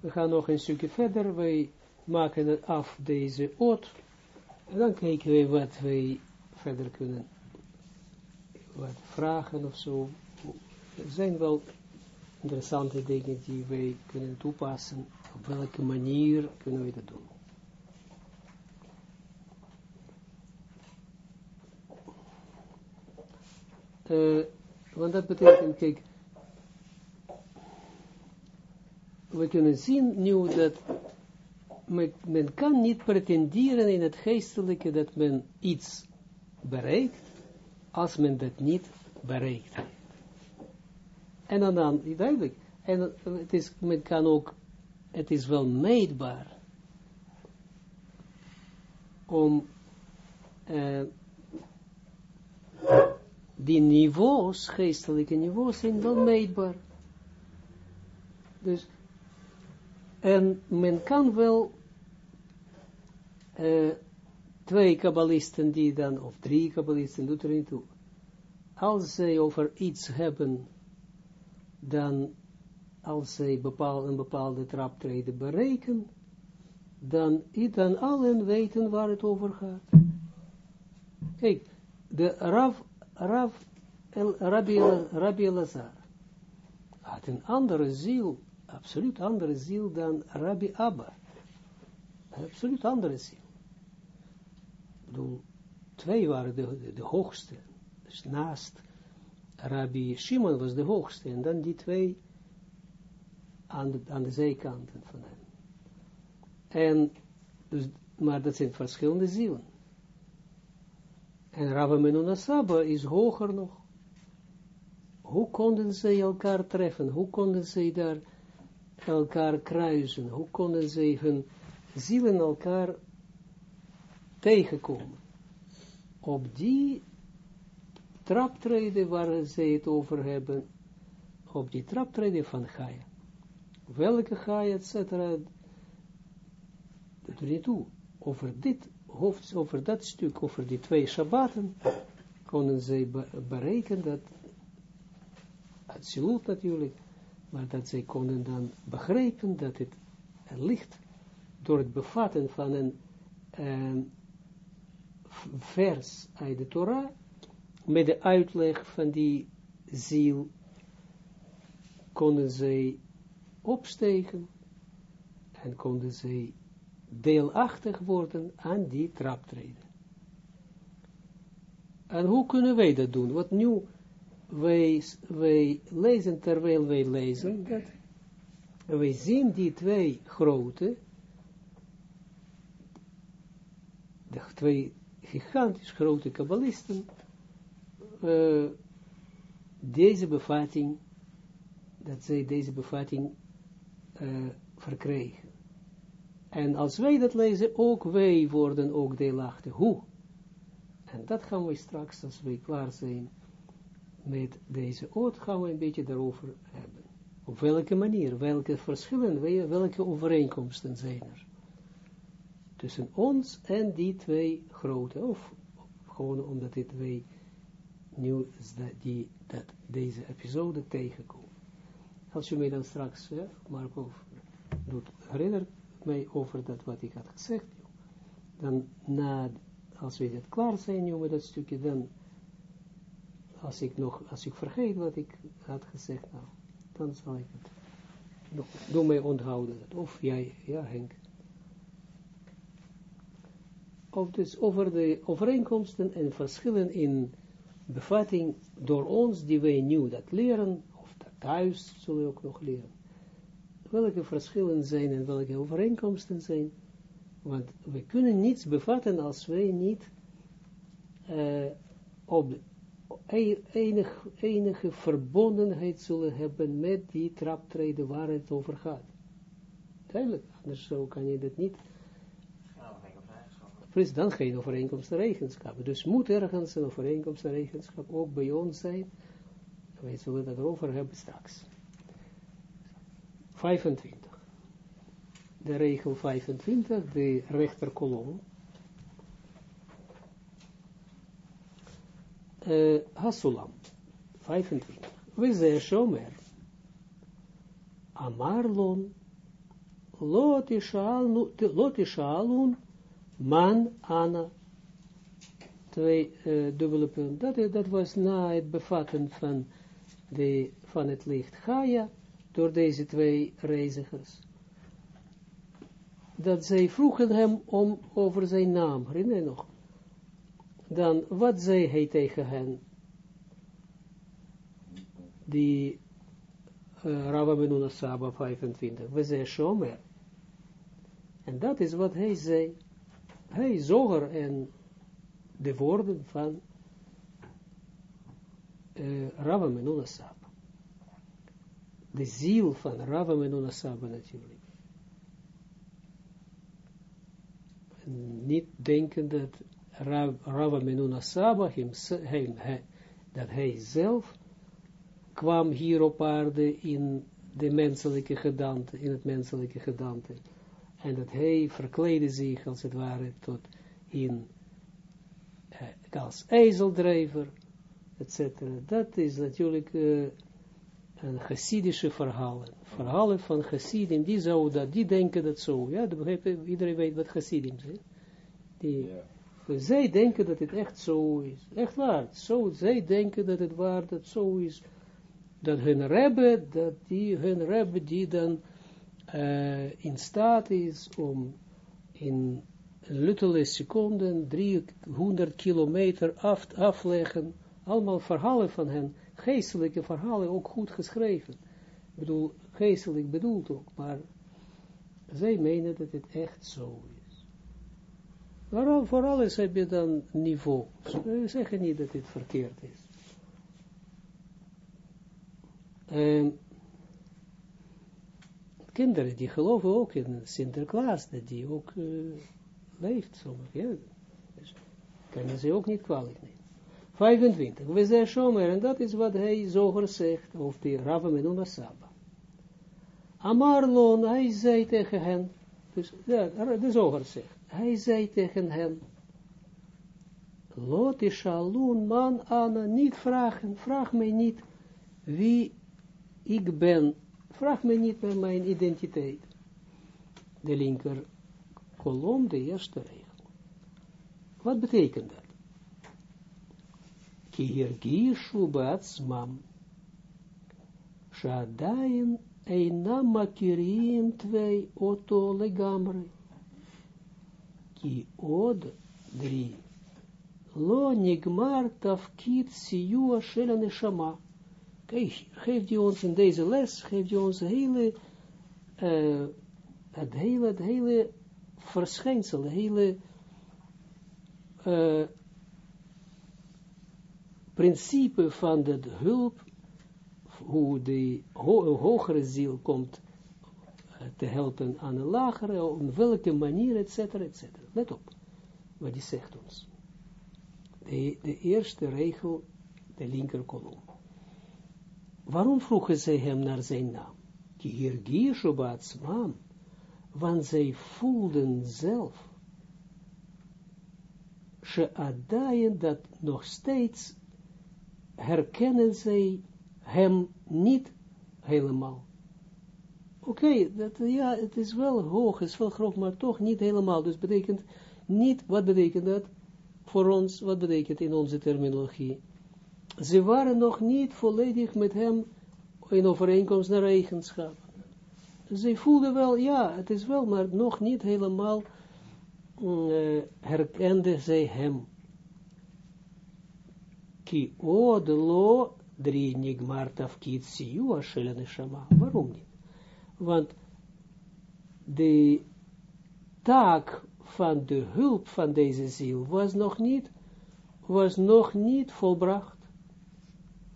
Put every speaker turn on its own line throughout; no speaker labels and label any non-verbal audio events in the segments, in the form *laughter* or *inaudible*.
We gaan nog een stukje verder. Wij maken af deze oot. En dan kijken we wat wij verder kunnen. Wat vragen of zo. Er zijn wel interessante dingen die wij kunnen toepassen. Op welke manier kunnen we dat doen? Uh, want dat betekent, kijk, we kunnen zien nu dat men, kan niet pretenderen in het geestelijke dat men iets bereikt, als men dat niet bereikt. En dan, dan duidelijk, en het is, men kan ook, het is wel meetbaar, om uh, die niveaus, geestelijke niveaus, zijn wel meetbaar. Dus, en men kan wel uh, twee kabbalisten die dan, of drie kabbalisten, doet er niet toe. Als zij over iets hebben, dan, als zij bepaal, een bepaalde traptreden bereiken, dan, dan allen weten waar het over gaat. Kijk, de Rav Rav Rabbi Lazar had een andere ziel, absoluut andere ziel dan Rabbi Abba. Absoluut andere ziel. Ik bedoel, twee waren de, de, hoogste. Dus naast Rabbi Shimon was de hoogste. En dan die twee aan de, aan de zijkanten van hem. En, dus, maar dat zijn verschillende zielen. En Rabbi Menuna is hoger nog. Hoe konden zij elkaar treffen? Hoe konden zij daar elkaar kruisen? Hoe konden zij hun zielen elkaar tegenkomen? Op die traptreden waar zij het over hebben, op die traptreden van Gaia. Welke Gaia, et cetera, niet toe. Over dit hoofd, over dat stuk, over die twee Shabbaten, konden zij berekenen dat, absoluut natuurlijk, maar dat zij konden dan begrijpen dat het licht door het bevatten van een, vers uit de Torah, met de uitleg van die ziel, konden zij opstegen en konden zij deelachtig worden aan die traptreden. En hoe kunnen wij dat doen? Wat nu wij, wij lezen terwijl wij lezen, dat wij zien die twee grote, de twee gigantisch grote kabbalisten, uh, deze bevatting, dat zij deze bevatting uh, verkregen. En als wij dat lezen, ook wij worden ook deelachtig. Hoe? En dat gaan we straks, als wij klaar zijn met deze oot, gaan we een beetje daarover hebben. Op welke manier, welke verschillen, welke overeenkomsten zijn er. Tussen ons en die twee grote, of gewoon omdat dit wij nu die, dat, deze episode tegenkomen. Als je mij dan straks, Marco, doet herinnert, mij over dat wat ik had gezegd, dan na, als we het klaar zijn, jongen, dat stukje, dan, als ik nog, als ik vergeet wat ik had gezegd, nou, dan zal ik het nog, doe mij onthouden, of jij, ja Henk. Of dus over de overeenkomsten en verschillen in bevatting door ons, die wij nu dat leren, of dat thuis zullen we ook nog leren welke verschillen zijn en welke overeenkomsten zijn. Want we kunnen niets bevatten als wij niet uh, op enig, enige verbondenheid zullen hebben met die traptreden waar het over gaat. Duidelijk, anders zo kan je dat niet. Precies, dan geen overeenkomst en eigenschappen. Dus moet ergens een overeenkomst en eigenschap ook bij ons zijn. Wij zullen dat erover hebben straks. 25. De regel 25, de rechterkolom. Uh, Hasulam, 25. We zeggen Shomer. Amarlon lot ishalun man ana. Twee uh, dubbele punt. Dat, dat was na het bevatten van, de, van het licht Gaia door deze twee reizigers. Dat zij vroegen hem om over zijn naam, herinner je nog? Dan, wat zei hij tegen hen? Die uh, Menuna Saba 25. We zijn Shomer. En dat is wat hij zei. Hij zoger en de woorden van uh, Rava Menuna Saba. De ziel van Rava Menuna Saba natuurlijk. niet denken dat Rava Menuna Saba, hem, dat hij zelf kwam hier op aarde in de menselijke gedante, in het menselijke gedante. En dat hij verkleedde zich, als het ware, tot in, eh, als ijzeldrijver, etc. Dat is natuurlijk uh, een chassidische verhalen. Verhalen van chassidim, die zouden die denken dat zo. Ja, iedereen weet wat chassidim zijn. Die, Zij denken dat het echt zo is. Echt waar. Zo, zij denken dat het waar, dat zo is dat hun rebbe, dat die, hun rebbe die dan uh, in staat is om in luttele seconden 300 kilometer af, afleggen, allemaal verhalen van hen, geestelijke verhalen, ook goed geschreven. Ik bedoel, geestelijk bedoeld ook, maar zij menen dat het echt zo is. Voor alles heb je dan niveau. Ze zeggen niet dat dit verkeerd is. En kinderen die geloven ook in Sinterklaas, dat die ook uh, leeft soms. Ja. Dus kunnen ze ook niet kwalijk nemen. 25. We zijn Shomer, en dat is wat hij zoger zegt, of die Rava Menuna Saba. Amarlon, hij zei tegen hen, dus ja, de zoger zegt, hij zei tegen hen, Lot Shalun man Anna, niet vragen, vraag mij niet wie ik ben, vraag me niet naar mijn identiteit. De linker kolom, de eerste regel. Wat betekent dat? Ki hirgishu ba'atzmam, shadayin einam makirim twee oto legamre. Ki od drie. Lo nigmar tafkit siyua shel neshama Kijk, geeft hij ons in deze les, geeft hij ons hele, uh, het hele, het hele verschijnsel, het hele principe van de hulp, hoe de ho hogere ziel komt te helpen aan een lagere, op welke manier, et cetera, et cetera. Let op, wat hij zegt ons. De, de eerste regel, de linker kolom. Waarom vroegen zij hem naar zijn naam? Die hirgishu baatsman, want zij voelden zelf, ze adayen dat nog steeds herkennen zij hem niet helemaal. Oké, dat ja, het is wel hoog, het is wel groot, maar toch niet helemaal. Dus betekent niet, wat betekent dat voor ons, wat betekent in onze terminologie? ze waren nog niet volledig met hem in overeenkomst naar eigenschap. Ze voelden wel, ja, het is wel, maar nog niet helemaal uh, herkende zij hem. Ki od lo drie. Waarom niet? Want de taak van de hulp van deze ziel was nog niet, was nog niet volbracht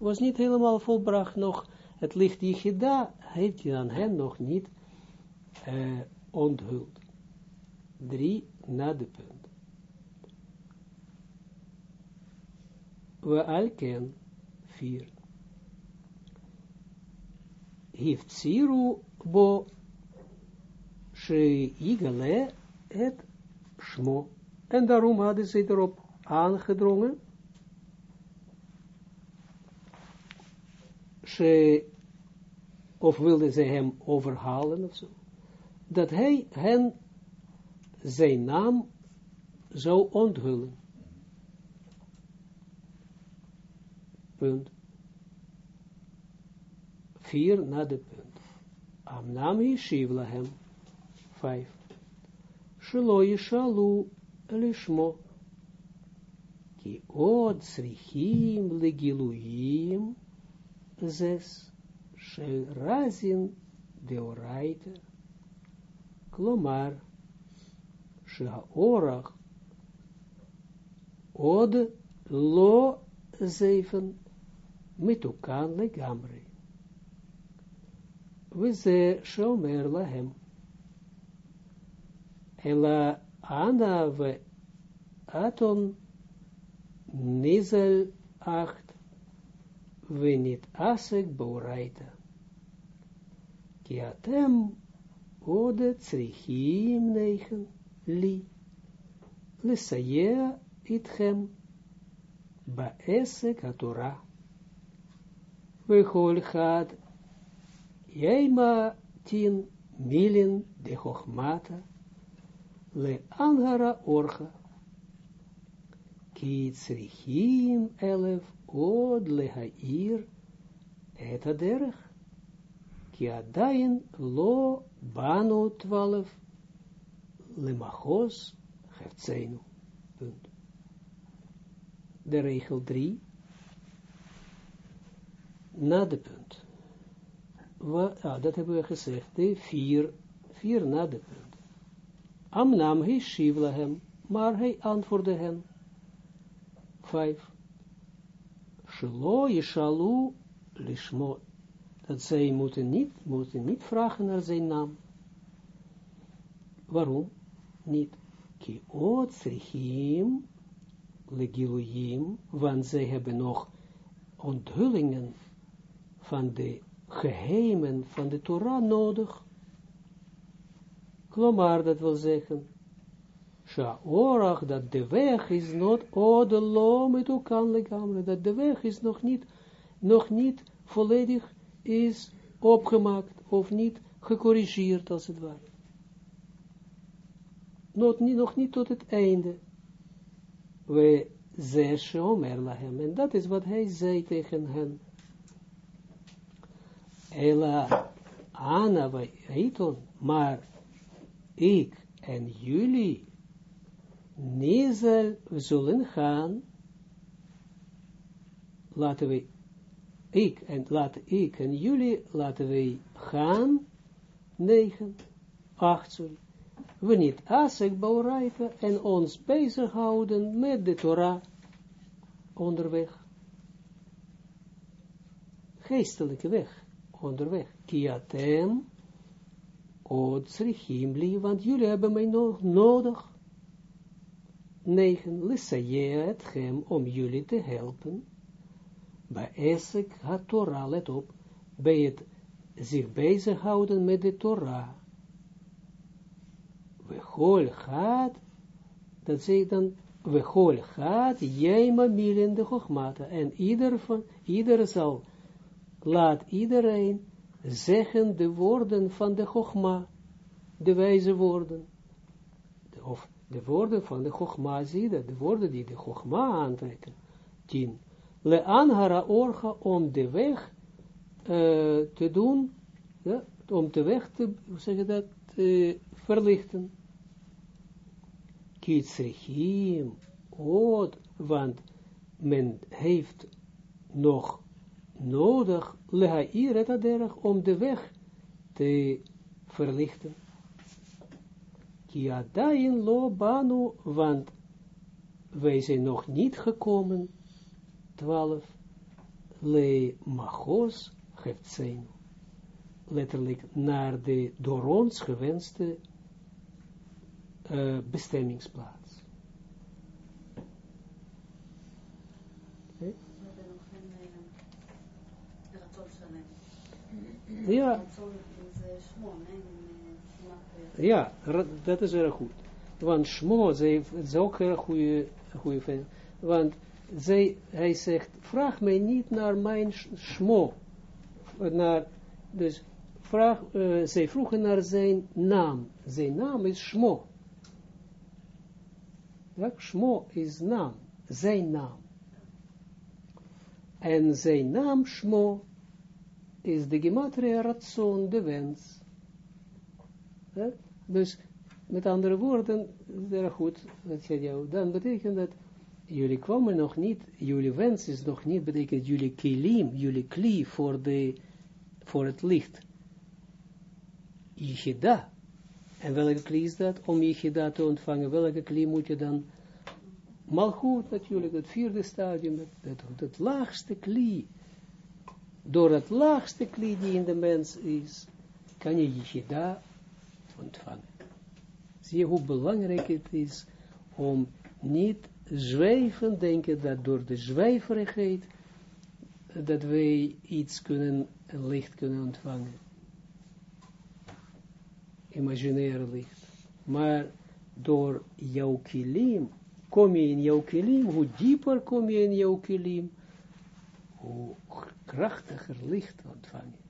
was niet helemaal volbracht nog, het licht Yichida heeft hij aan hen nog niet uh, onthuld. Drie na de punt. We vier. Heeft Siru bo she igale het schmo. En daarom hadden ze erop aangedrongen of wilden ze hem overhalen of zo, dat hij hen zijn naam zou onthullen. Punt. Vier na de punt. Amnam yeshiv lahem. Vijf. Shelo yishalu lishmo. Ki od srichim legiluyim. Zes. Shel razin deoraita. Klomar. Shehaorach. Od lo mitukan legamri. We ze shomer lahem. Ela ana we aton nizel acht we niet asek bouraita. Ki atem ode tsrichim neichen li. Lisayea itchem Jaima tien milin de Chochmata le Angara Orcha. Ki tzrichim elef od le Hair et aderech. Ki adayin lo banu twaalf le Machos Hefzeinu. Punt de regel 3, na de punt. Dat hebben we gezegd, de 4, 4 na de punt. Amnam hij shivla hem, maar hij antwoordde hen. 5. Shelo yeshalu lishmo. Dat zij moeten niet, moeten niet vragen naar zijn naam. Waarom? Niet. Ki srichim legiluyim, want zij hebben nog onthullingen van de geheimen van de Torah nodig. Klomar, dat wil zeggen, Sha'orach, dat de weg is not odelo met ukan legamre, dat de weg is nog niet, nog niet volledig is opgemaakt, of niet gecorrigeerd, als het ware. Nog niet, nog niet tot het einde we zeshe omer lahem. En dat is wat hij zei tegen hen. Ela Ana Heiton, maar ik en jullie Nizel zullen gaan, laten we, ik en, laten ik en jullie, laten we gaan, negen, acht, we niet asek baurijten en ons bezighouden met de Torah onderweg. Geestelijke weg, onderweg. Kiatem, otsrichimli, want jullie hebben mij nog nodig. 9. Lissaye het hem om jullie te helpen. Bij Esek had Torah, let op, bij het zich bezighouden met de Torah we gaat, dat zei dan, we gaat, jij maar in de Chogmata. En ieder, van, ieder zal, laat iedereen zeggen de woorden van de Chogma, de wijze woorden. Of de woorden van de Chogma, zie dat, de woorden die de Chogma aantrekken. Tien. Le anhara orga om de weg uh, te doen, ja, om de weg te, hoe dat, te verlichten kitzrichim, od, want men heeft nog nodig, lehair et om de weg te verlichten. Kiadain lo banu, want wij zijn nog niet gekomen, twaalf, le machos zijn, letterlijk naar de door ons gewenste uh, bestemmingsplaats. Okay. Ja. Ja, dat is erg goed. Want Shmo, zij is ook een goede, fan. Want zij, hij zegt, vraag mij niet naar mijn Shmo. Naar, dus vraag, uh, zij vroegen naar zijn naam. Zijn naam is Shmo. Ja, Shmo is naam, zijn naam. En zijn naam Shmo is de gematria ratson, de wens. Dus, met andere woorden, zeer goed, dat zei jou, dan betekent dat, jullie kwamen nog niet, jullie wens is nog niet, betekent jullie kilim, jullie kli voor, de, voor het licht. Yichida. En welke kli is dat? Om Yichida te ontvangen, welke kli moet je dan Malchut natuurlijk, het vierde stadium, het, het, laagste kli. Door het laagste kli in de mens is, kan je Yichida ontvangen. Zie je hoe belangrijk het is om niet zwijven, denken dat door de zwijverigheid, dat wij iets kunnen, licht kunnen ontvangen. Imaginaire licht. Maar door jouw kilim, kom je in jouw kilim, hoe dieper kom je in jouw kilim, hoe krachtiger licht ontvang je.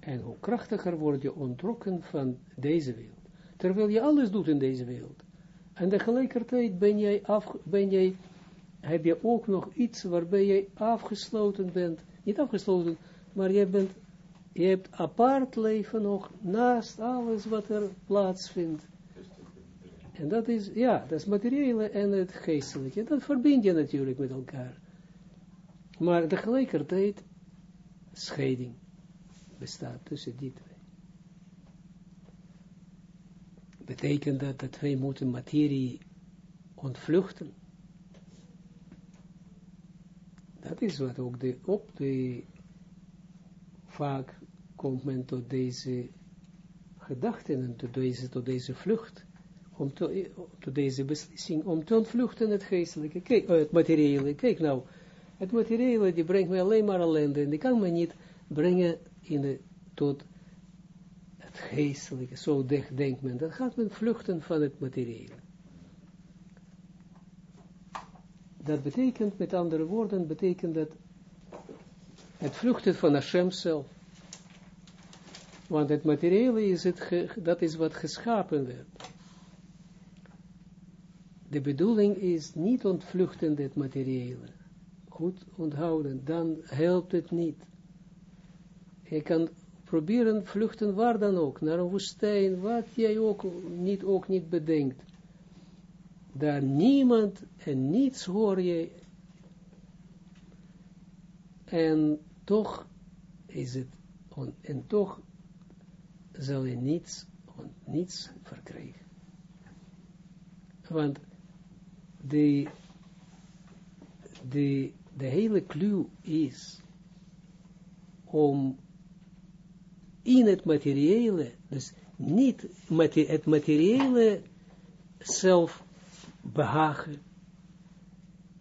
En hoe krachtiger word je ontrokken van deze wereld. Terwijl je alles doet in deze wereld. En tegelijkertijd ben jij, af, ben jij, heb je ook nog iets waarbij jij afgesloten bent. Niet afgesloten, maar je, bent, je hebt apart leven nog naast alles wat er plaatsvindt. En dat is, ja, dat is materiële en het geestelijke. Dat verbind je natuurlijk met elkaar. Maar tegelijkertijd, scheiding bestaat tussen die twee. Betekent dat dat wij moeten materie ontvluchten. Dat is wat ook de, op de, vaak komt men tot deze gedachten en tot deze, tot deze vlucht om te, tot deze beslissing, om te ontvluchten het geestelijke, kijk, uh, het materiële, kijk nou, het materiële, die brengt mij alleen maar ellende, en die kan me niet brengen in de, tot het geestelijke, zo denkt men, dan gaat men vluchten van het materiële. Dat betekent, met andere woorden, betekent dat het vluchten van Hashem zelf. Want het materiële is het, dat is wat geschapen werd de bedoeling is niet ontvluchten het materiële. Goed onthouden, dan helpt het niet. Je kan proberen vluchten waar dan ook, naar een woestijn, wat jij ook niet, ook niet bedenkt. Daar niemand en niets hoor je. En toch is het, en toch zal je niets, niets verkrijgen. Want de, de, de hele clue is om in het materiële, dus niet het materiële zelf behagen,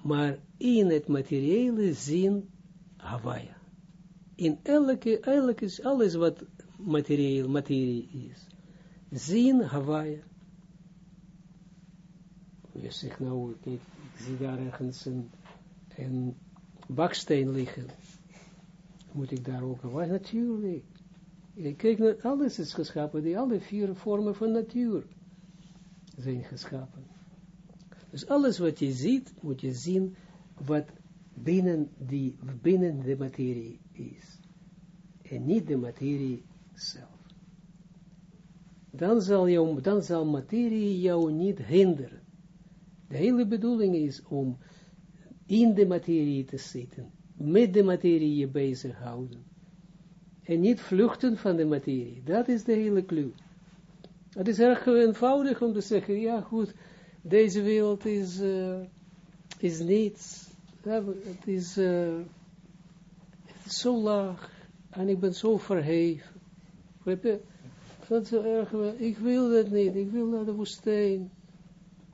maar in het materiële zin Hawaii. In elke, elke, alles wat materieel, materie is, zin Hawaii je zegt nou, ik, een, een baksteen liggen. Moet ik daar ook wat? Natuurlijk. Kijk, naar alles is geschapen, die alle vier vormen van natuur zijn geschapen. Dus alles wat je ziet, moet je zien wat binnen, die, binnen de materie is. En niet de materie zelf. Dan zal, jou, dan zal materie jou niet hinderen. De hele bedoeling is om in de materie te zitten, met de materie je bezighouden. En niet vluchten van de materie. Dat is de hele clue. Het is erg eenvoudig om te zeggen, ja goed, deze wereld is, uh, is niets. het, is, uh, het zo laag en ik ben zo verheven. Dat is erg, ik wil dat niet, ik wil naar de woestijn.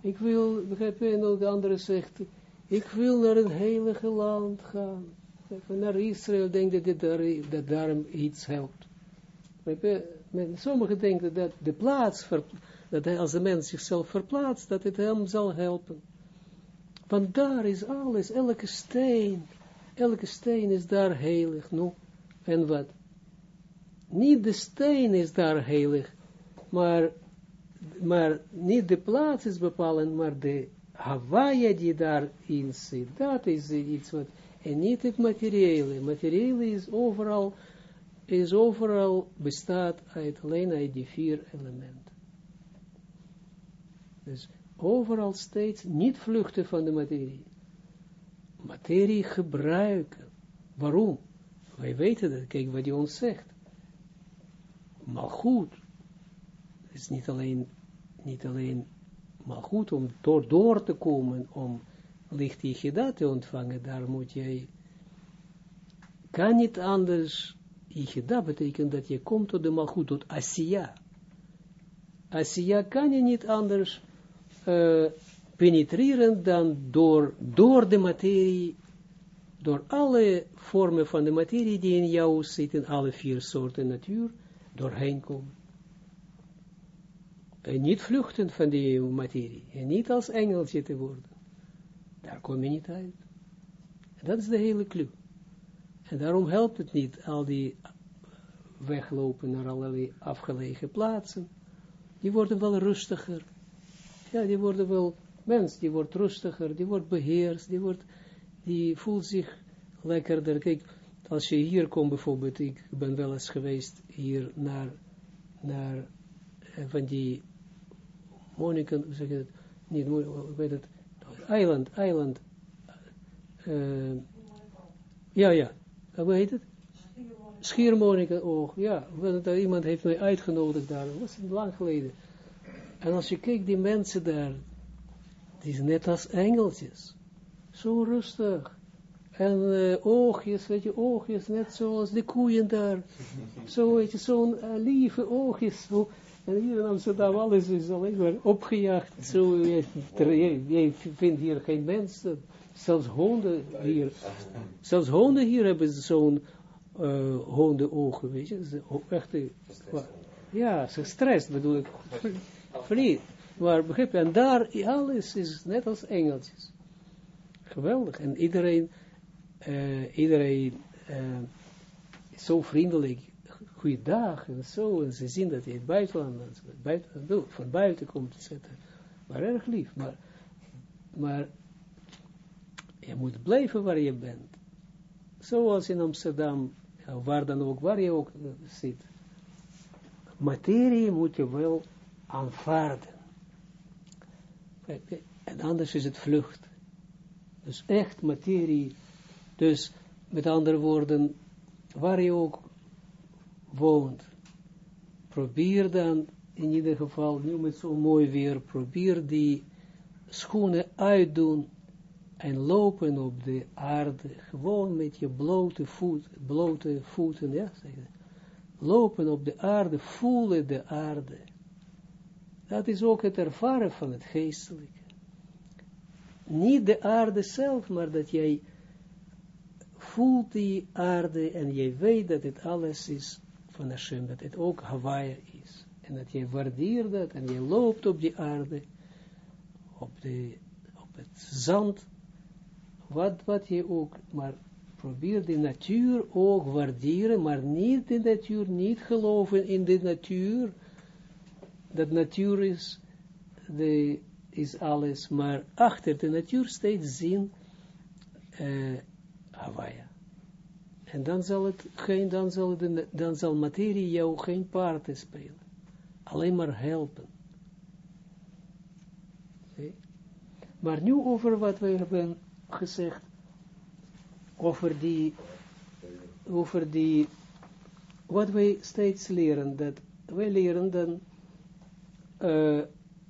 Ik wil, begrijp je, en de andere zegt, ik wil naar een heilige land gaan. Naar Israël denk dat, daar, dat daarom iets helpt. Sommigen denken dat de plaats, dat als de mens zichzelf verplaatst, dat het hem zal helpen. Want daar is alles, elke steen, elke steen is daar heilig. Nou, en wat? niet de steen is daar heilig, maar, maar niet de plaats is bepalend, maar de Hawaii die daarin zit, dat is iets wat, en niet het materiële. Materiële is overal, is overal bestaat uit alleen uit die vier elementen. Dus overal steeds niet vluchten van de materie. Materie gebruiken. Waarom? Wij weten dat, kijk wat hij ons zegt. Maar goed, is niet alleen, niet alleen maar goed om door, door te komen, om licht Yichida te ontvangen, daar moet jij, kan niet anders, Yichida betekent dat je komt tot de malgoed, tot Asiya. Asiya kan je niet anders uh, penetreren dan door, door de materie, door alle vormen van de materie die in jou zitten, alle vier soorten natuur, doorheen komen. En niet vluchten van die materie. En niet als engeltje te worden. Daar kom je niet uit. En dat is de hele clue. En daarom helpt het niet al die weglopen naar allerlei afgelegen plaatsen. Die worden wel rustiger. Ja, die worden wel, mens, die wordt rustiger, die wordt beheerst, die, wordt, die voelt zich lekkerder. Kijk, als je hier komt bijvoorbeeld, ik ben wel eens geweest hier naar, naar eh, van die Monica, hoe zeg je het, niet, hoe weet het, eiland, eiland, uh, ja, ja, hoe heet het? Schiermonica, oh, ja, iemand heeft mij uitgenodigd daar, dat was lang geleden. En als je kijkt, die mensen daar, die zijn net als engeltjes, zo rustig, en uh, oogjes, weet je, oogjes, net zoals de koeien daar, zo, weet je, zo'n uh, lieve oogjes, en hier in Amsterdam, alles is alleen maar opgejaagd. Zo, je, vindt hier geen mensen. Zelfs honden hier. Zelfs honden hier hebben zo'n uh, hondenogen, weet je. Echt, ja, ze stress bedoel ik. Verliefd. Maar begrijp je, en daar alles is net als engeltjes. Geweldig. En iedereen, uh, iedereen is zo vriendelijk goeiedag en zo, en ze zien dat je het buitenland, buiten, van buiten komt, zetten, Maar erg lief, maar, maar je moet blijven waar je bent. Zoals in Amsterdam, waar dan ook, waar je ook zit. Materie moet je wel aanvaarden. En anders is het vlucht. Dus echt materie. Dus met andere woorden, waar je ook woont. Probeer dan in ieder geval, nu met zo'n mooi weer, probeer die schoenen uitdoen en lopen op de aarde, gewoon met je blote, voet, blote voeten, ja, zeg lopen op de aarde, voelen de aarde. Dat is ook het ervaren van het geestelijke. Niet de aarde zelf, maar dat jij voelt die aarde en jij weet dat het alles is van Hashem, dat het ook Hawaii is. En dat je waardeert dat en je loopt op die aarde, op, de, op het zand, wat, wat je ook, maar probeer de natuur ook waarderen, maar niet de natuur, niet geloven in de natuur, dat natuur is, de, is alles, maar achter de natuur steeds zien uh, Hawaii. En dan zal het geen, dan zal, de, dan zal materie jou geen paarden spelen. Alleen maar helpen. Maar nu over wat we hebben gezegd, over die, over die, wat wij steeds leren, dat wij leren dan uh,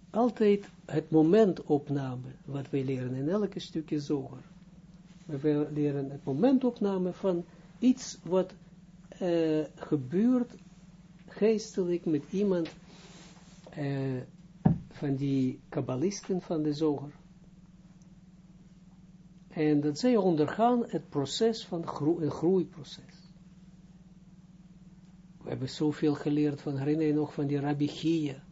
altijd het moment opname, wat wij leren in elke stukje zoger. We leren het momentopname van iets wat uh, gebeurt geestelijk met iemand uh, van die kabbalisten van de zoger. En dat zij ondergaan het proces van groe een groeiproces. We hebben zoveel geleerd van, herinner nog van die Rabbi Chia.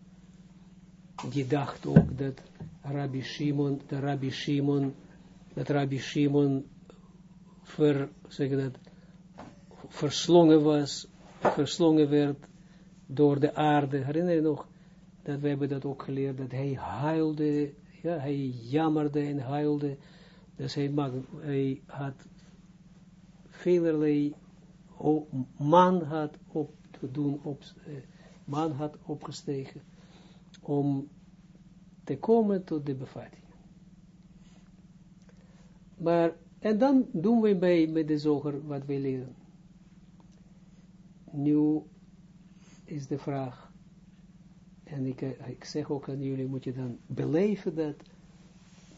Die dacht ook dat Rabbi Shimon, de Rabbi Shimon, dat Rabbi Shimon ver, zeg dat, verslongen was verslongen werd door de aarde. Herinner je nog dat we hebben dat ook geleerd, dat hij huilde, ja, hij jammerde en huilde. Dus hij, mag, hij had velerlei man had op te doen, op, eh, man had opgestegen om te komen tot de bevatting. Maar, en dan doen we bij met de zoger wat we leren. Nu is de vraag, en ik, eh, ik zeg ook aan jullie, moet je dan beleven dat,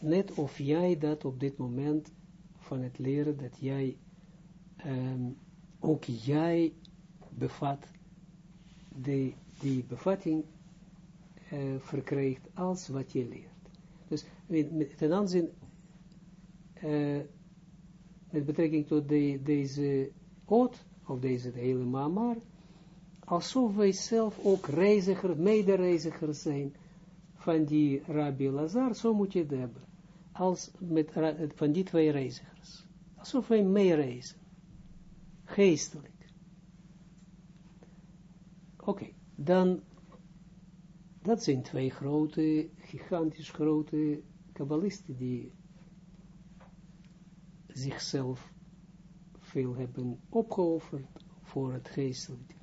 net of jij dat op dit moment van het leren, dat jij, um, ook jij bevat, de, die bevatting uh, verkrijgt als wat je leert. Dus ten aanzien, uh, met betrekking tot de, deze oot, of deze hele mamar, alsof wij zelf ook reiziger, medereiziger zijn van die Rabbi Lazar, zo moet je het hebben. Als met, van die twee reizigers. Alsof wij meereizen. Geestelijk. Oké, dan, dat zijn twee grote, gigantisch grote kabbalisten die zichzelf veel hebben opgeofferd voor het geestelijke.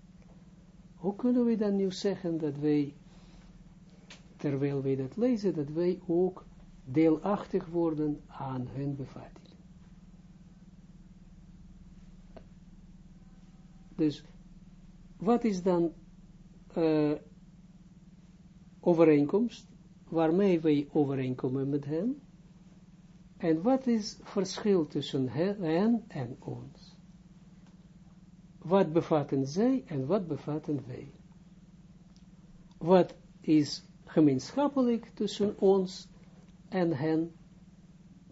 Hoe kunnen we dan nu zeggen dat wij, terwijl wij dat lezen, dat wij ook deelachtig worden aan hun bevatting? Dus, wat is dan uh, overeenkomst, waarmee wij overeenkomen met hen? En wat is verschil tussen hen en ons? Wat bevatten zij en wat bevatten wij. Wat is gemeenschappelijk tussen ons en hen,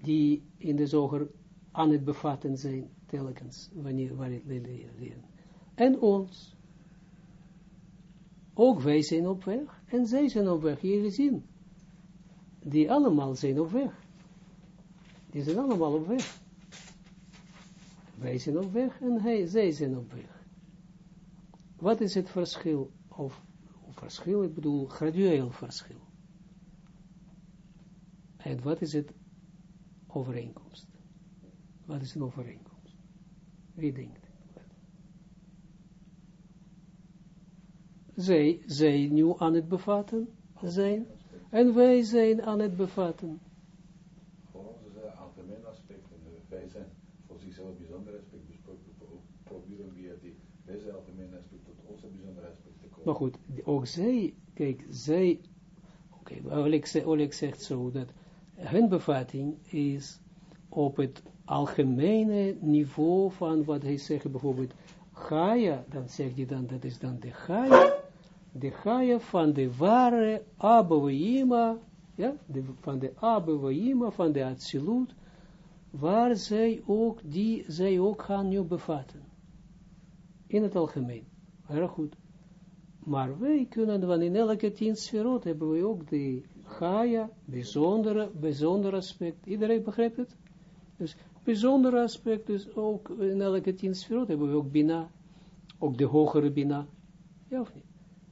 die in de zoger aan het bevatten zijn, telkens, wanneer het leren. En ons. Ook wij zijn op weg, en zij zijn op weg, jullie zien. Die allemaal zijn op weg. Die zijn allemaal op weg. Wij zijn op weg en hij, zij zijn op weg. Wat is het verschil? Of, of verschil, ik bedoel gradueel verschil. En wat is het overeenkomst? Wat is een overeenkomst? Wie denkt? Zij, zij nu aan het bevatten zijn, en wij zijn aan het bevatten. Maar goed, ook zij, kijk, zij, oké, okay, Oleg, zegt zo, dat hun bevatting is op het algemene niveau van wat hij zegt, bijvoorbeeld Gaia, dan zegt hij dan, dat is dan de Gaia, de Gaia van de ware Abouima, ja, de, van de Abouima, van de Atsilut, waar zij ook, die zij ook gaan nu bevatten. In het algemeen. Heel goed. Maar wij kunnen, want in elke tien sferot hebben we ook de Gaia, bijzondere, bijzonder aspect. Iedereen begrijpt het? Dus bijzonder aspect, dus ook in elke tien sferot hebben we ook Bina, ook de hogere Bina. Ja of niet?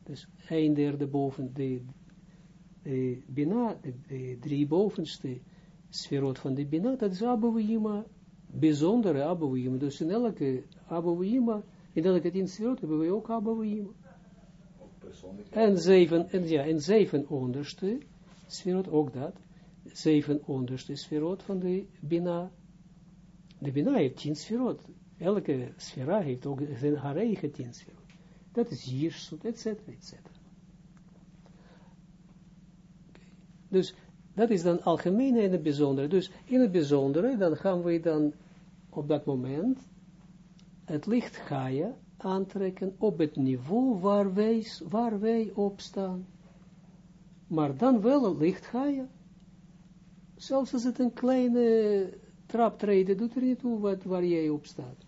Dus een derde boven de, de Bina, de, drie bovenste sferot van de Bina, dat is Abouima, bijzondere Abouima. Dus in elke Abouima, in elke tien sferot hebben we ook Abouima. En zeven, en ja, en zeven onderste sferot, ook dat. Zeven onderste sferot van de Bina. De Bina heeft tien sferot. Elke sfera heeft ook zijn haar eigen tien sferot. Dat is Jirsut, et cetera, et cetera. Dus dat is dan algemeen en het bijzondere. Dus in het bijzondere, dan gaan we dan op dat moment het licht Gaia aantrekken op het niveau waar wij, waar wij op staan. Maar dan wel een licht ga je. Zelfs als het een kleine traptreden doet er niet toe wat, waar jij op staat.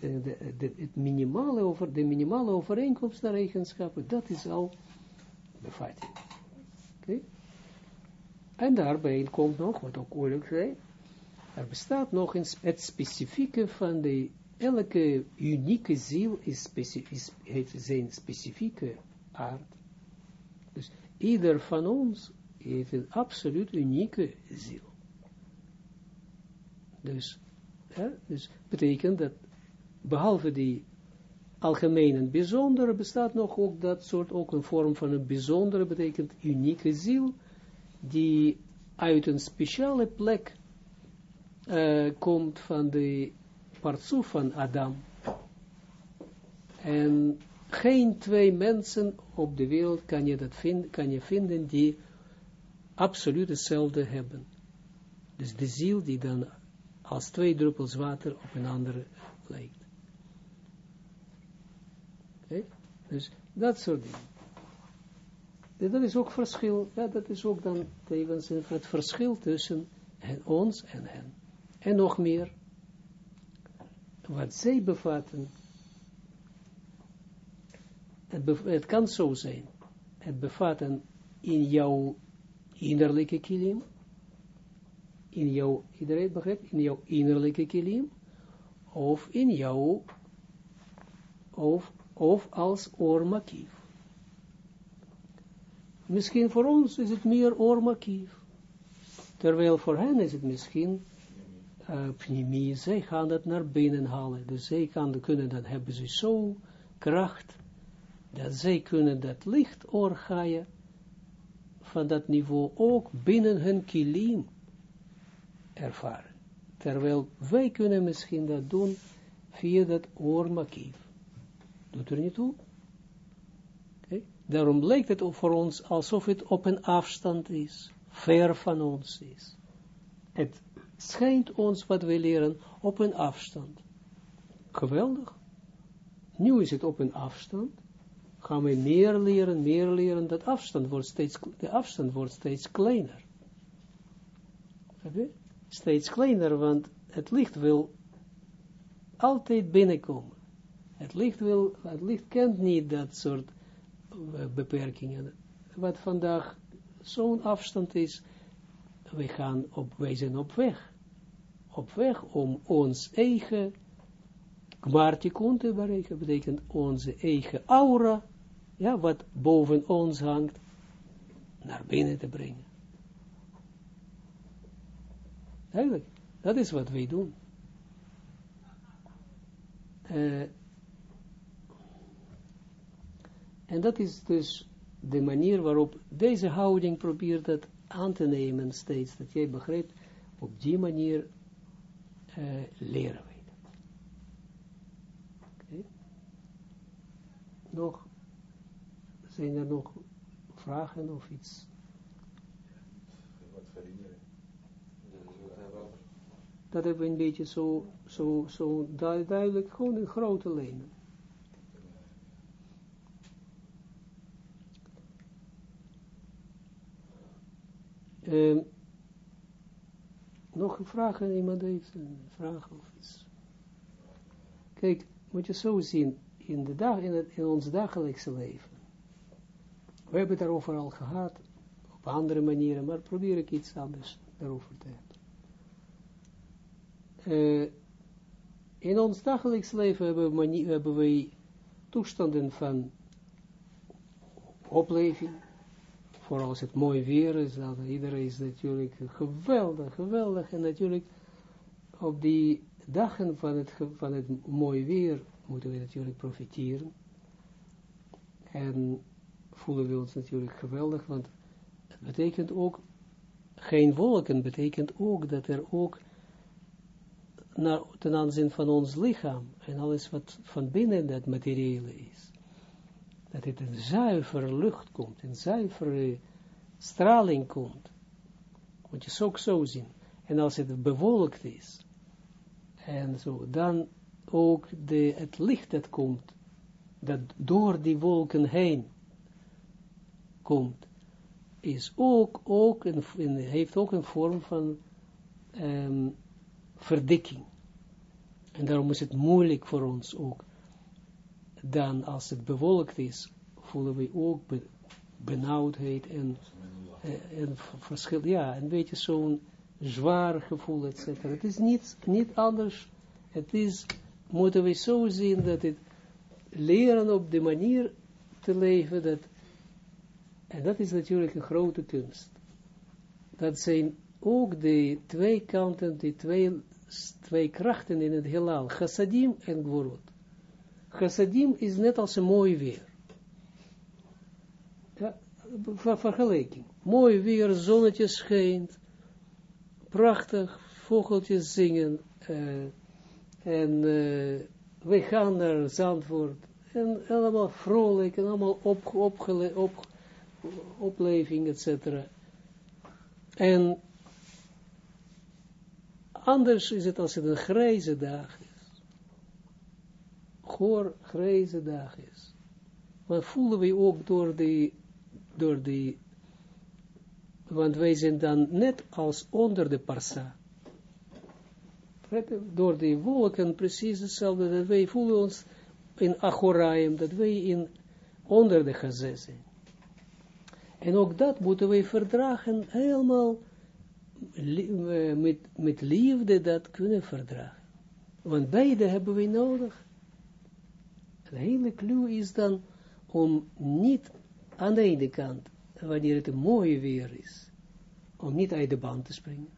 De, de, het minimale over, de minimale overeenkomst naar eigenschappen, dat is al bevatting. En daarbij komt nog, wat ook oorlijk zei, er bestaat nog een, het specifieke van de elke unieke ziel is, is, heeft zijn specifieke aard. Dus ieder van ons heeft een absoluut unieke ziel. Dus, ja, dus betekent dat, behalve die algemene bijzondere, bestaat nog ook dat soort, ook een vorm van een bijzondere, betekent unieke ziel, die uit een speciale plek uh, komt van de partsoef van Adam. En geen twee mensen op de wereld kan je, dat vind, kan je vinden die absoluut hetzelfde hebben. Dus de ziel die dan als twee druppels water op een andere lijkt. Okay? Dus dat soort dingen. Dat is ook verschil, ja, dat is ook dan tevens het verschil tussen ons en hen. En nog meer, wat zij bevatten, het, het kan zo zijn, het bevatten in jouw innerlijke kilim, in jouw, iedereen begrijpt, in jouw innerlijke kilim, of in jouw, of, of als oormakief. Misschien voor ons is het meer oormakief, terwijl voor hen is het misschien uh, zij gaan dat naar binnen halen, dus zij kan, kunnen dat, hebben ze zo kracht, dat zij kunnen dat licht oorgaaien, van dat niveau ook binnen hun kilim ervaren. Terwijl wij kunnen misschien dat doen via dat oormakief. Doet er niet toe. Daarom lijkt het voor ons alsof het op een afstand is. Ver van ons is. Het schijnt ons wat we leren op een afstand. Geweldig. Nu is het op een afstand. Gaan we meer leren, meer leren. Dat afstand wordt steeds, de afstand wordt steeds kleiner. Steeds kleiner, want het licht wil altijd binnenkomen. Het licht, wil, het licht kent niet dat soort beperkingen. Wat vandaag zo'n afstand is, wij, gaan op, wij zijn op weg. Op weg om ons eigen Gmartikun te bereiken, betekent onze eigen aura, ja, wat boven ons hangt, naar binnen te brengen. Eigenlijk, dat is wat wij doen. Uh, en dat is dus de manier waarop deze houding probeert dat aan te nemen steeds, dat jij begrijpt, op die manier uh, leren wij dat. Okay. Nog, zijn er nog vragen of iets? Dat hebben we een beetje zo, zo, zo duidelijk, gewoon in grote lijnen. Uh, nog een vraag aan iemand heeft? Een vraag of iets? Kijk, moet je zo zien, in, de dag, in, het, in ons dagelijkse leven. We hebben het daarover al gehad, op andere manieren, maar probeer ik iets anders daarover te hebben. Uh, in ons dagelijks leven hebben we, hebben we toestanden van opleving, vooral als het mooi weer is, dan iedereen is natuurlijk geweldig, geweldig. En natuurlijk op die dagen van het, van het mooi weer moeten we natuurlijk profiteren. En voelen we ons natuurlijk geweldig, want het betekent ook, geen wolken betekent ook dat er ook naar, ten aanzien van ons lichaam en alles wat van binnen dat materiële is dat het een zuivere lucht komt, een zuivere straling komt. Moet je ook zo zien. En als het bewolkt is, en zo, dan ook de, het licht dat komt, dat door die wolken heen komt, is ook, ook heeft ook een vorm van um, verdikking. En daarom is het moeilijk voor ons ook dan als het bewolkt is, voelen we ook benauwdheid en, eh, en verschil, ja, een beetje zo'n zwaar gevoel, etc. Het is niet, niet anders, het is moeten we zo zien dat het leren op de manier te leven, dat, en dat is natuurlijk een grote kunst. Dat zijn ook de twee kanten, die twee, twee krachten in het heelal, chassadim en gvorot. Chassadim is net als een mooi weer. Ja, ver vergelijking. Mooi weer, zonnetje schijnt, prachtig, vogeltjes zingen, en uh, we gaan naar Zandvoort, en allemaal vrolijk, en allemaal op, opgele, op, opleving, etc. En anders is het als een grijze dag. Goor grijze dag is. Maar voelen we ook door die, door die, want wij zijn dan net als onder de parsa. Door die wolken precies hetzelfde, dat wij voelen ons in Achoraim, dat wij in onder de gazé zijn. En ook dat moeten wij verdragen, helemaal eh, met, met liefde dat kunnen verdragen. Want beide hebben we nodig. De hele clue is dan om niet aan de ene kant, wanneer het een mooie weer is, om niet uit de band te springen.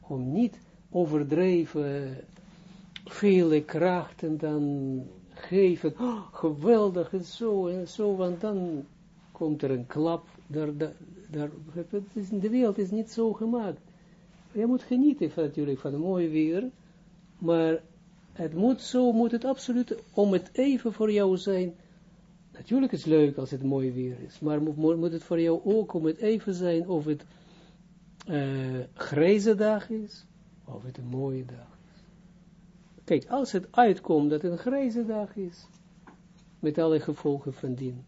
Om niet overdreven vele krachten dan geven, oh, geweldig en zo en zo, want dan komt er een klap, daar, daar, de wereld is niet zo gemaakt. Je moet genieten natuurlijk van het mooie weer, maar het moet zo, moet het absoluut om het even voor jou zijn. Natuurlijk is het leuk als het mooi weer is, maar moet, moet het voor jou ook om het even zijn of het uh, grijze dag is, of het een mooie dag is. Kijk, als het uitkomt dat het een grijze dag is, met alle gevolgen van dien,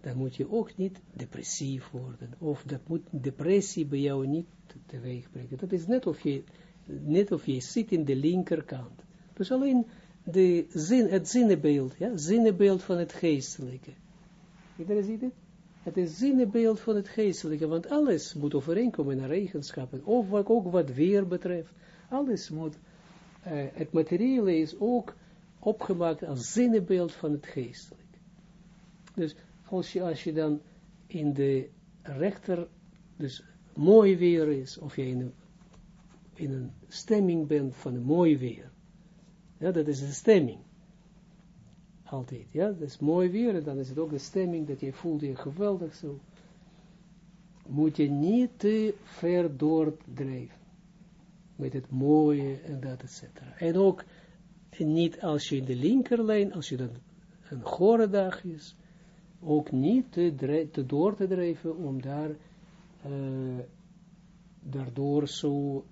dan moet je ook niet depressief worden. Of dat moet depressie bij jou niet teweeg brengen. Dat is net of je, net of je zit in de linkerkant. Dus alleen de zin, het zinnebeeld, ja, zinnebeeld van het geestelijke. Iedereen ziet het? Het is zinnebeeld van het geestelijke, want alles moet overeenkomen naar eigenschappen, ook, ook wat weer betreft. Alles moet, uh, het materiële is ook opgemaakt als zinnebeeld van het geestelijke. Dus als je, als je dan in de rechter, dus mooi weer is, of je in een, in een stemming bent van een mooi weer. Ja, dat is een stemming. Altijd, ja, dat is mooi weer, en dan is het ook de stemming dat je voelt je geweldig zo. Moet je niet te ver doordrijven. Met het mooie en dat, et cetera. En ook niet als je in de linkerlijn, als je dan een gore dag is, ook niet te, te door te drijven om daar uh, daardoor zo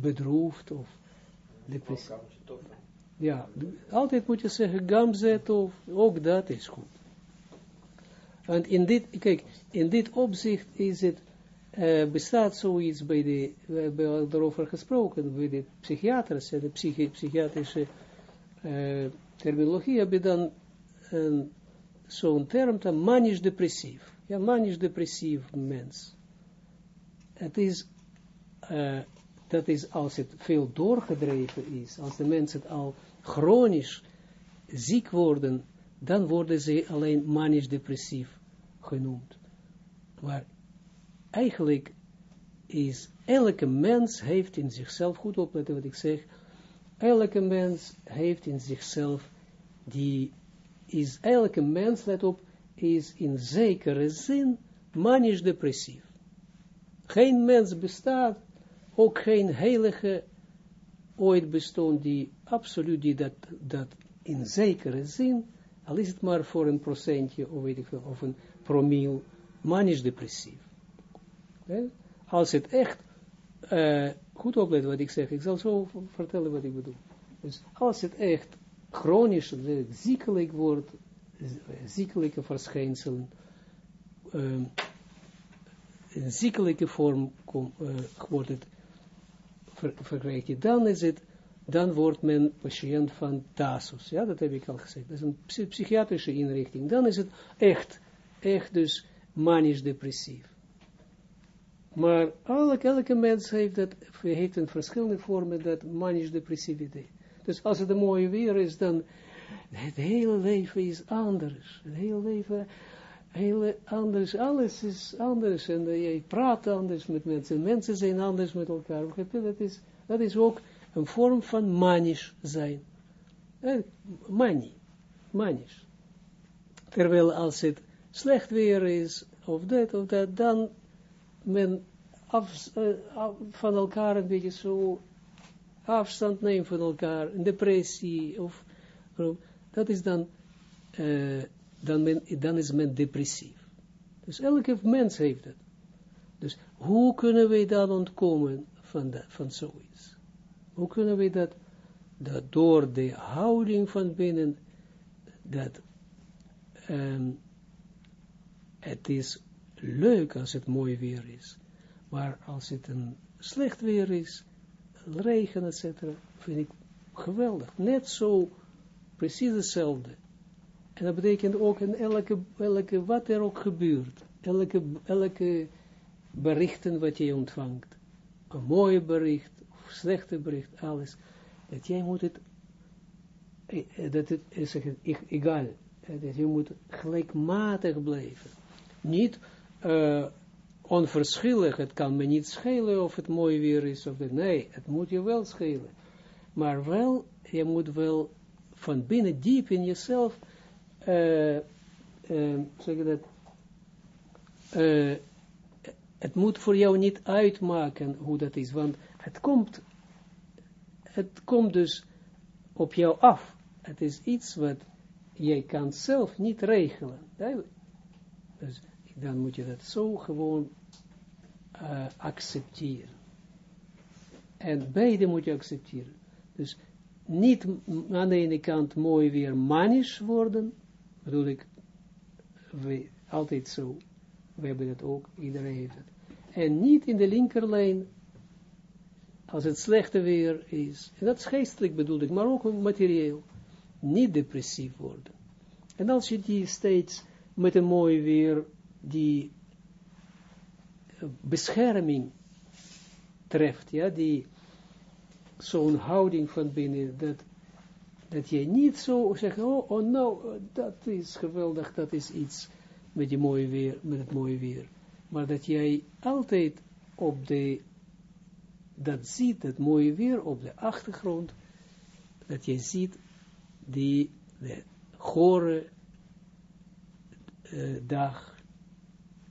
bedroefd of Ja, altijd moet je zeggen gamzet of ook dat is goed. Want in dit, kijk, in dit opzicht is het, uh, bestaat zoiets bij de, we hebben al daarover gesproken, bij de psychiaters en de psychi psychiatrische uh, terminologie hebben dan een zo'n term, dan manisch depressief. Ja, manisch depressief mens. Het is, uh, dat is als het veel doorgedreven is, als de mensen al chronisch ziek worden, dan worden ze alleen manisch depressief genoemd. Maar eigenlijk is elke mens heeft in zichzelf, goed opletten wat ik zeg, elke mens heeft in zichzelf die is elke mens, let op, is in zekere zin manisch depressief. Geen mens bestaat, ook geen heilige ooit bestond die absoluut die dat, dat in zekere zin, al is het maar voor een procentje, of weet ik veel, of een promiel, manisch depressief. Als het echt, uh, goed opletten wat ik zeg, ik zal zo vertellen wat ik bedoel. Dus als het echt chronisch, ziekelijk wordt, ziekelijke verschijnselen, um, in ziekelijke vorm uh, wordt het dan is het, dan wordt men patiënt van TASUS, ja, dat heb ik al gezegd, dat is een psychiatrische inrichting, dan is het echt, echt dus manisch depressief. Maar elke, elke mens heeft, dat, heeft een verschillende vormen dat manisch depressiviteit. Dus als het een mooie weer is, dan het hele leven is anders. Het hele leven, hele anders, alles is anders. En uh, je praat anders met mensen, mensen zijn anders met elkaar. Dat is, dat is ook een vorm van manisch zijn. Eh, mani, manisch. Terwijl als het slecht weer is, of dat of dat, dan men af, uh, van elkaar een beetje zo afstand neemt van elkaar, een depressie, of, dat is dan, uh, dan, men, dan is men depressief. Dus elke mens heeft het. Dus hoe kunnen wij dan ontkomen van, dat, van zoiets? Hoe kunnen wij dat, dat door de houding van binnen, dat um, het is leuk als het mooi weer is, maar als het een slecht weer is, regen, etc., vind ik geweldig. Net zo, precies hetzelfde. En dat betekent ook in elke, elke wat er ook gebeurt, elke, elke berichten wat je ontvangt, een mooie bericht, of slechte bericht, alles, dat jij moet het, eh, eh, dat het is egal, dat je moet gelijkmatig blijven. Niet onverschillig, het kan me niet schelen of het mooi weer is of het, nee, het moet je wel schelen. Maar wel, je moet wel van binnen diep in jezelf, uh, uh, zeg dat, uh, het moet voor jou niet uitmaken hoe dat is, want het komt, het komt dus op jou af. Het is iets wat jij kan zelf niet regelen. Dus dan moet je dat zo gewoon accepteren. En beide moet je accepteren. Dus niet aan de ene kant mooi weer manisch worden, bedoel ik, we, altijd zo, we hebben het ook, iedereen heeft het. En niet in de linkerlijn, als het slechte weer is, en dat is geestelijk bedoel ik, maar ook materieel, niet depressief worden. En als je die steeds met een mooi weer die bescherming treft, ja, die zo'n houding van binnen, dat, dat je niet zo zegt, oh, oh nou, dat is geweldig, dat is iets met, die mooie weer, met het mooie weer. Maar dat jij altijd op de, dat ziet, het mooie weer op de achtergrond, dat je ziet die, de gore uh, dag,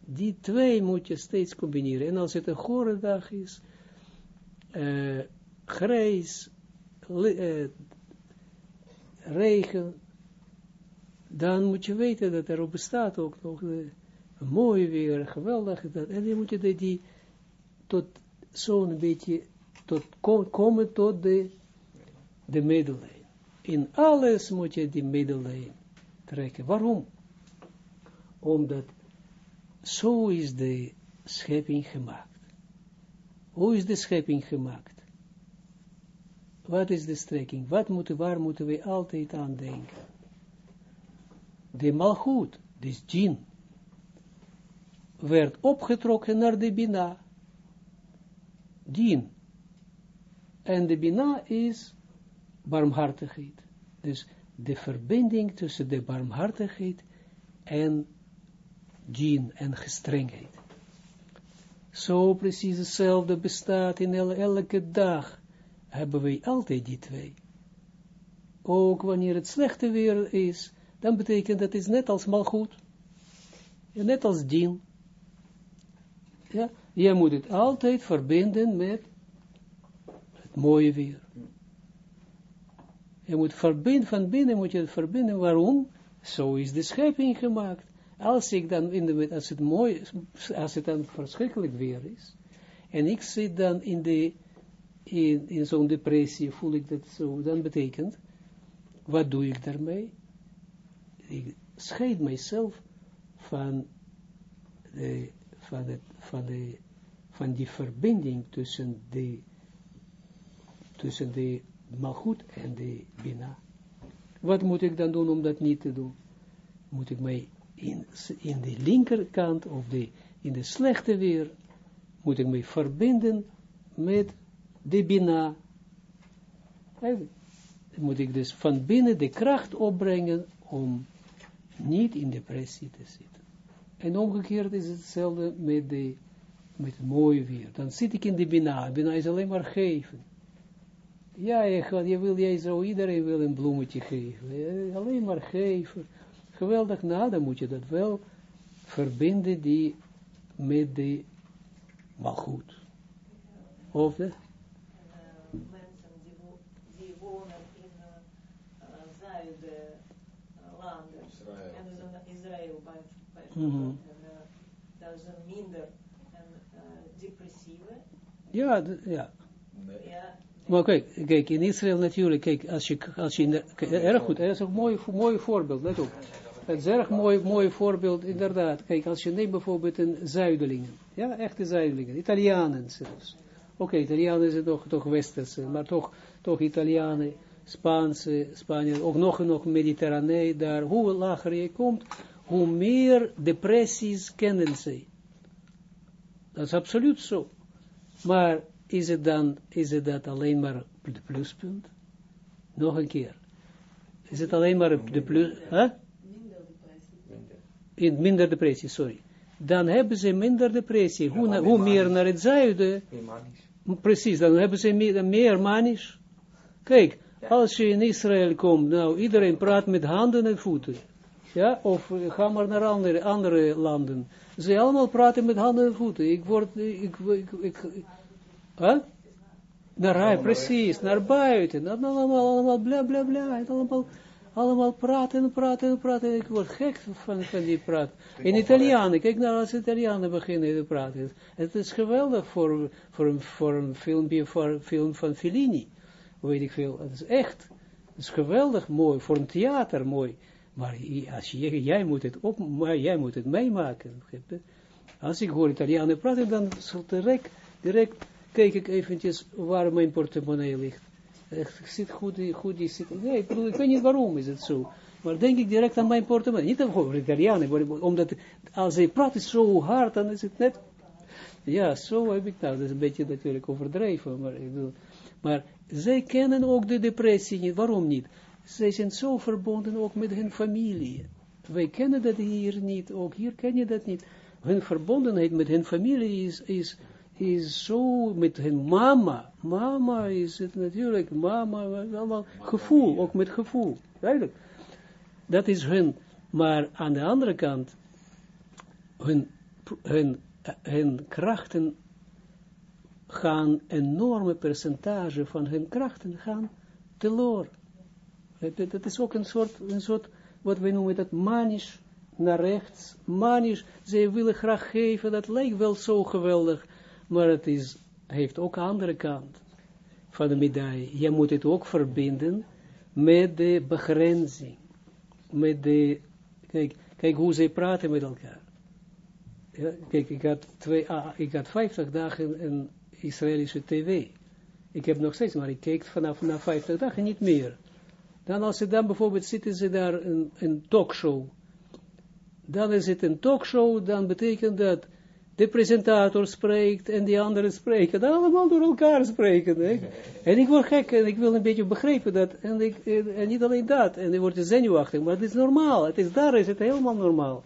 die twee moet je steeds combineren. En als het een gore dag is, uh, grijs, uh, regen, dan moet je weten dat er bestaat ook nog mooi weer, geweldig. Dat, en dan moet je die, die tot zo'n beetje, tot, komen tot de, de middellijn. In alles moet je die middellijn trekken. Waarom? Omdat zo is de schepping gemaakt. Hoe is de schepping gemaakt? Wat is de strekking? Wat waar moeten we altijd aan denken? De malgoed, dus djinn, werd opgetrokken naar de bina. Dien. En de bina is barmhartigheid. Dus de verbinding tussen de barmhartigheid en dien en gestrengheid. Zo precies hetzelfde bestaat in elke dag. Hebben wij altijd die twee. Ook wanneer het slechte weer is, dan betekent dat is net als malgoed. Net als dien. Ja, je moet het altijd verbinden met het mooie weer. Je moet verbinden, van binnen moet je het verbinden. Waarom? Zo is de schepping gemaakt. Als ik dan in de, als het mooi, als het dan verschrikkelijk weer is, en ik zit dan in de, in, in zo'n depressie, voel ik dat zo, dan betekent, wat doe ik daarmee? Ik scheid mijzelf van de, van van de, van die verbinding tussen de, tussen de malgoed en de bina. Wat moet ik dan doen om dat niet te doen? Moet ik mij in, in de linkerkant of de, in de slechte weer, moet ik mij verbinden met de Bina. moet ik dus van binnen de kracht opbrengen om niet in depressie te zitten. En omgekeerd is hetzelfde met, de, met het mooie weer. Dan zit ik in de Bina. Bina is alleen maar geven. Ja, je, gaat, je wil, jij zo, iedereen wil een bloemetje geven. Alleen maar geven. Geweldig, nou, dan moet je dat wel verbinden die met de malgoed. Of?
mensen die, wo die wonen in uh, zuidenlanden.
Israël.
En dus in Israël bij, bijvoorbeeld. En uh, dat is een minder en uh, depressieve.
Ja, ja.
Nee.
Ja,
Maar kijk, kijk, in Israël natuurlijk, kijk, als je, als je in de, kijk, erg goed, dat is een mooi, mooi voorbeeld, let op. Het is erg mooi, mooi voorbeeld, inderdaad. Kijk, als je neemt bijvoorbeeld een zuidelingen, ja, echte zuidelingen, Italianen zelfs. Oké, Italianen zijn toch, toch westerse, maar toch, toch Italianen, Spaanse, Spanje, ook nog en nog Mediterranee, daar, hoe lager je komt, hoe meer depressies kennen ze. Dat is absoluut zo. Maar is het dan, is het dat alleen maar de pluspunt? Nog een keer. Is het alleen maar de plus, hè?
Minder.
In minder depressie, sorry. Dan hebben ze minder depressie. Hoe, na- hoe meer naar het zuiden, precies, dan hebben ze meer, meer manisch. Kijk, als je in Israël komt, nou, iedereen praat met handen en voeten. Ja, of eh, ga maar naar andere, andere landen. Ze allemaal praten met handen en voeten. Ik word, ik, ik, ik, ik huh? Naar huis, precies, naar buiten. Allemaal, allemaal bla bla bla. Allemaal, allemaal praten en praten en praten. Ik word gek van, van die praat. In Italianen, kijk nou als Italianen beginnen te praten. Het is geweldig voor, voor, een, voor een filmpje, voor een film van Fellini. Weet ik veel. Het is echt, het is geweldig mooi, voor een theater mooi. Maar als je, jij moet het op, maar jij moet het meemaken. Als ik hoor Italianen praten, dan direct, direct kijk ik eventjes waar mijn portemonnee ligt. Ik zit goed, goed die zit. Nee, ik bedoel, ik weet niet waarom is het zo. Maar denk ik direct aan mijn portemonnee. Niet over Italianen, maar omdat als ze praten zo hard, dan is het net. Ja, zo heb ik nou. Dat is een beetje natuurlijk overdreven, maar ik bedoel. Maar zij kennen ook de depressie niet. Waarom niet? Zij zijn zo verbonden ook met hun familie. Wij kennen dat hier niet, ook hier ken je dat niet. Hun verbondenheid met hun familie is, is, is zo met hun mama. Mama is het natuurlijk, mama, allemaal gevoel, ook met gevoel. Duidelijk. Dat is hun. Maar aan de andere kant, hun, hun, hun krachten gaan, enorme percentage van hun krachten gaan teloor. Dat, is ook een soort, een soort, wat wij noemen dat manisch naar rechts, manisch, zij willen graag geven, dat lijkt wel zo geweldig, maar het is, heeft ook andere kant van de medaille. Je moet het ook verbinden met de begrenzing, met de, kijk, kijk hoe zij praten met elkaar. Ja, kijk, ik had, twee, ah, ik had 50 dagen een Israëlische tv. Ik heb nog steeds, maar ik keek vanaf na 50 dagen niet meer. Dan als ze dan bijvoorbeeld zitten ze daar een, een talkshow. Dan is het een talkshow, dan betekent dat de presentator spreekt en die anderen spreken. Dan allemaal door elkaar spreken. Hè? *laughs* En ik word gek en ik wil een beetje begrijpen dat. En, ik, en, en niet alleen dat. En ik word zenuwachtig, maar het is normaal. Het is, daar is het helemaal normaal.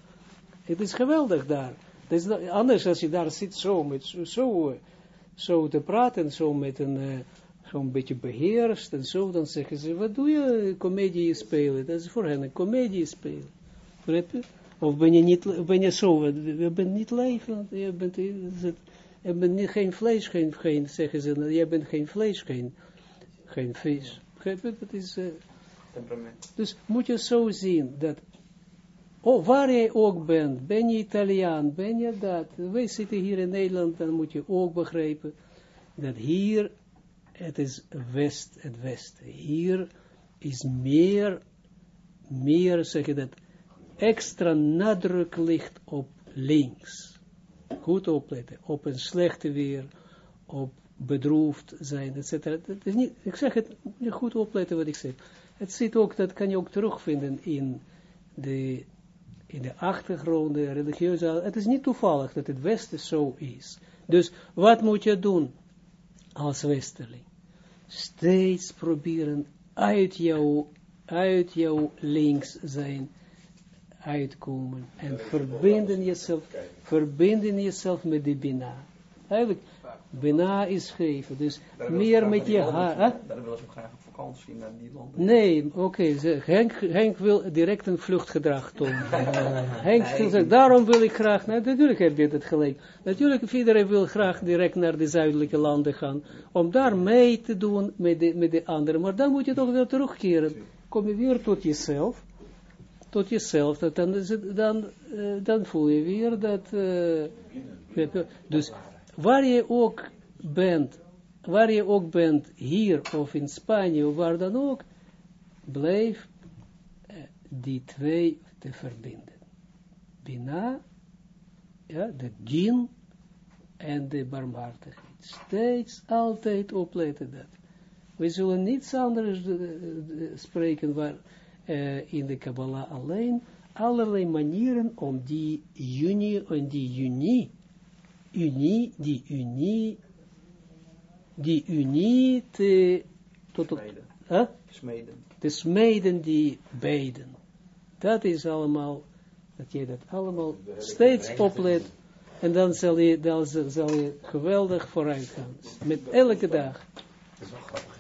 Het is geweldig daar. Het is anders als je daar zit zo, met, zo, zo, eh, te praten, zo met een, eh, zo'n beetje beheerst en zo, dan zeggen ze, wat doe je, comedie spelen? Dat is voor hen een comedie spelen. Begrijp je? Of ben je niet, ben je zo, je bent niet levend, je bent, je bent niet, geen vlees, geen, geen, zeggen ze, je bent geen vlees, geen, geen vis. Begrijp je? Dat is, eh,
Temperament.
dus moet je zo zien, dat oh, waar jij ook bent, ben je Italiaan, ben je dat, wij zitten hier in Nederland, dan moet je ook begrijpen, dat hier, het is west, het westen, hier is meer, meer, zeg je dat, extra nadruk ligt op links. Goed opletten, op een slechte weer, op bedroefd zijn, etc. Dat is niet, ik zeg het, goed opletten wat ik zeg. Het zit ook, dat kan je ook terugvinden in de, in de achtergronden, religieuze, het is niet toevallig dat het Westen zo is. Dus wat moet je doen als Westerling? Steeds proberen uit jouw, uit jouw links zijn uitkomen en verbinden jezelf, verbinden jezelf met de Bina. Eigenlijk, Bina is geven, dus meer met je haar. hè?
Daar willen ze ook graag op vakantie naar die landen.
Nee, oké, Henk, Henk wil direct een vluchtgedrag tonen. *laughs* Eh, Henk zegt, daarom wil ik graag, nou, natuurlijk heb je dat gelijk. Natuurlijk, iedereen wil graag direct naar de zuidelijke landen gaan, om daar mee te doen met de, met de anderen. Maar dan moet je toch weer terugkeren. Kom je weer tot jezelf, tot jezelf, dat dan, is het, dan, eh, dan voel je weer dat, eh, dus waar je ook bent, waar je ook bent, hier of in Spanje of waar dan ook, blijf eh, die twee te verbinden. Bina, ja, de dien en de barmhartigheid. Steeds, altijd opletten dat. We zullen niets anders eh, eh, spreken waar, in de Kabbalah alleen, allerlei manieren om die unie, om die unie, unie, die unie, die unie te, tot,
Smeden.
huh?
Smeden.
de smeden die beiden. Dat is allemaal, dat je dat allemaal steeds oplet. En dan zal je, dan zal je geweldig vooruit gaan. Met elke dag.
Dat is wel grappig.